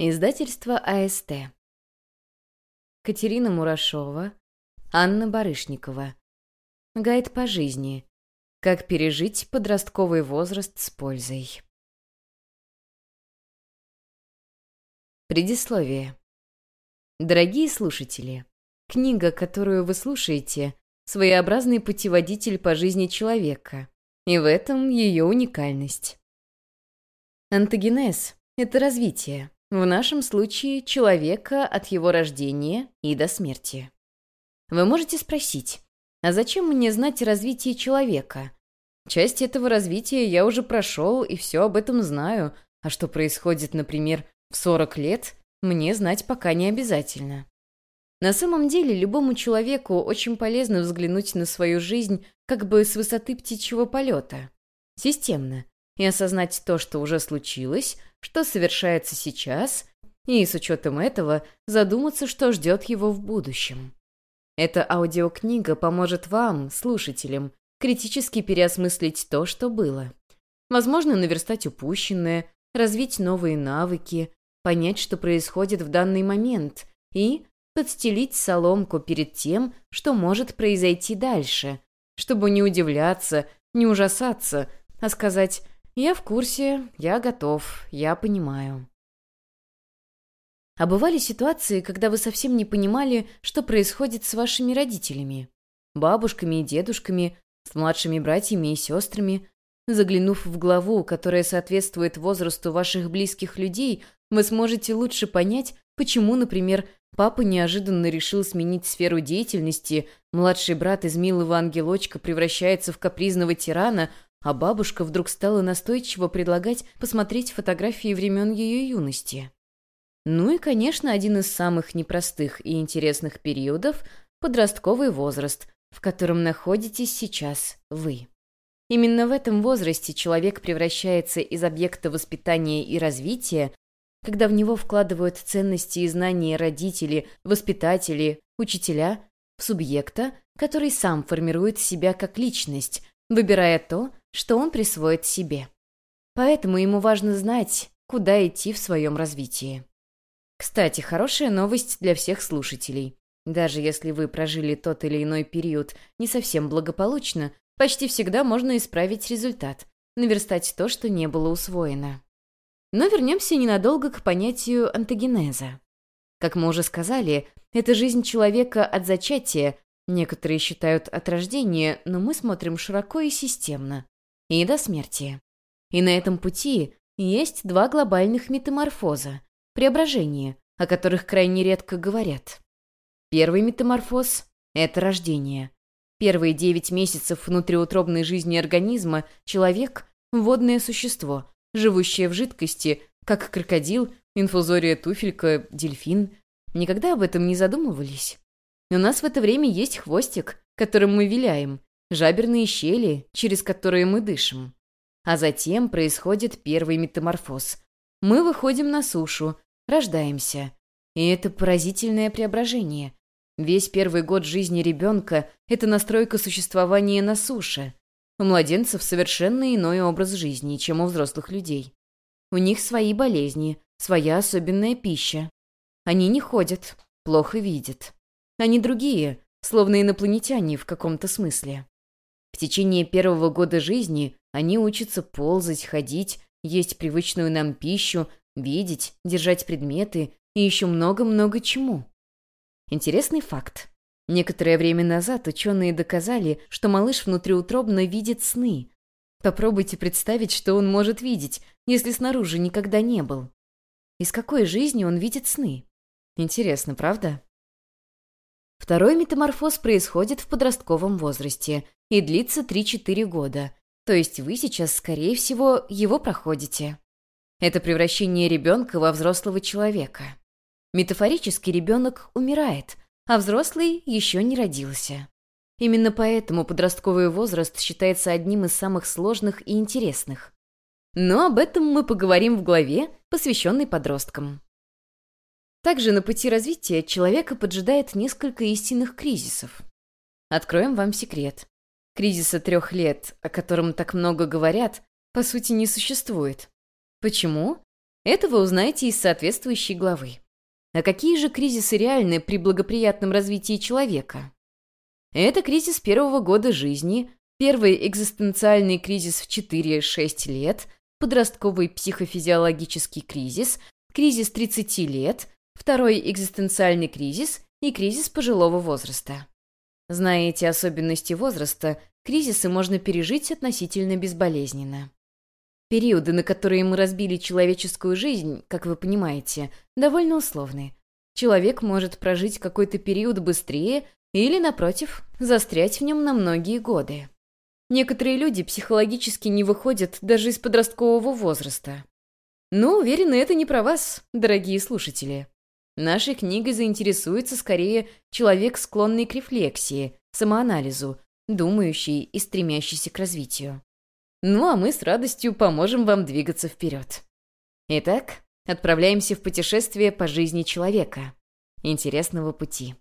Издательство АСТ. Катерина Мурашова, Анна Барышникова. Гайд по жизни. Как пережить подростковый возраст с пользой. Предисловие. Дорогие слушатели, книга, которую вы слушаете, своеобразный путеводитель по жизни человека, и в этом ее уникальность. Антогенез — это развитие, в нашем случае человека от его рождения и до смерти. Вы можете спросить, а зачем мне знать развитие человека? Часть этого развития я уже прошел и все об этом знаю, а что происходит, например, в 40 лет, мне знать пока не обязательно. На самом деле, любому человеку очень полезно взглянуть на свою жизнь как бы с высоты птичьего полета. Системно. И осознать то, что уже случилось, что совершается сейчас, и с учетом этого задуматься, что ждет его в будущем. Эта аудиокнига поможет вам, слушателям, критически переосмыслить то, что было. Возможно, наверстать упущенное, развить новые навыки, понять, что происходит в данный момент, и подстелить соломку перед тем, что может произойти дальше, чтобы не удивляться, не ужасаться, а сказать «Я в курсе, я готов, я понимаю». А бывали ситуации, когда вы совсем не понимали, что происходит с вашими родителями, бабушками и дедушками, с младшими братьями и сестрами. Заглянув в главу, которая соответствует возрасту ваших близких людей, вы сможете лучше понять, почему, например, папа неожиданно решил сменить сферу деятельности, младший брат из милого ангелочка превращается в капризного тирана, а бабушка вдруг стала настойчиво предлагать посмотреть фотографии времен ее юности. Ну и, конечно, один из самых непростых и интересных периодов – подростковый возраст, в котором находитесь сейчас вы. Именно в этом возрасте человек превращается из объекта воспитания и развития, когда в него вкладывают ценности и знания родители, воспитатели, учителя, в субъекта, который сам формирует себя как личность, выбирая то, что он присвоит себе. Поэтому ему важно знать, куда идти в своем развитии. Кстати, хорошая новость для всех слушателей. Даже если вы прожили тот или иной период не совсем благополучно, почти всегда можно исправить результат, наверстать то, что не было усвоено. Но вернемся ненадолго к понятию антогенеза. Как мы уже сказали, это жизнь человека от зачатия, некоторые считают от рождения, но мы смотрим широко и системно, и до смерти. И на этом пути есть два глобальных метаморфоза, преображения, о которых крайне редко говорят. Первый метаморфоз – это рождение. Первые девять месяцев внутриутробной жизни организма человек – водное существо, живущее в жидкости, как крокодил, инфузория туфелька, дельфин. Никогда об этом не задумывались. У нас в это время есть хвостик, которым мы виляем, жаберные щели, через которые мы дышим. А затем происходит первый метаморфоз. Мы выходим на сушу, рождаемся. И это поразительное преображение. Весь первый год жизни ребенка – это настройка существования на суше. У младенцев совершенно иной образ жизни, чем у взрослых людей. У них свои болезни, своя особенная пища. Они не ходят, плохо видят. Они другие, словно инопланетяне в каком-то смысле. В течение первого года жизни они учатся ползать, ходить, есть привычную нам пищу, видеть, держать предметы и еще много-много чему. Интересный факт. Некоторое время назад ученые доказали, что малыш внутриутробно видит сны. Попробуйте представить, что он может видеть, если снаружи никогда не был. Из какой жизни он видит сны? Интересно, правда? Второй метаморфоз происходит в подростковом возрасте и длится 3-4 года, то есть вы сейчас, скорее всего, его проходите. Это превращение ребенка во взрослого человека. Метафорически ребенок умирает, а взрослый еще не родился. Именно поэтому подростковый возраст считается одним из самых сложных и интересных. Но об этом мы поговорим в главе, посвященной подросткам. Также на пути развития человека поджидает несколько истинных кризисов. Откроем вам секрет. Кризиса трех лет, о котором так много говорят, по сути не существует. Почему? Это вы узнаете из соответствующей главы. А какие же кризисы реальны при благоприятном развитии человека? Это кризис первого года жизни, первый экзистенциальный кризис в 4-6 лет, подростковый психофизиологический кризис, кризис 30 лет, второй экзистенциальный кризис и кризис пожилого возраста. Зная эти особенности возраста, кризисы можно пережить относительно безболезненно. Периоды, на которые мы разбили человеческую жизнь, как вы понимаете, довольно условны. Человек может прожить какой-то период быстрее или, напротив, застрять в нем на многие годы. Некоторые люди психологически не выходят даже из подросткового возраста. Но, уверена, это не про вас, дорогие слушатели. Нашей книгой заинтересуется скорее человек, склонный к рефлексии, самоанализу, думающий и стремящийся к развитию. Ну а мы с радостью поможем вам двигаться вперед. Итак, отправляемся в путешествие по жизни человека. Интересного пути.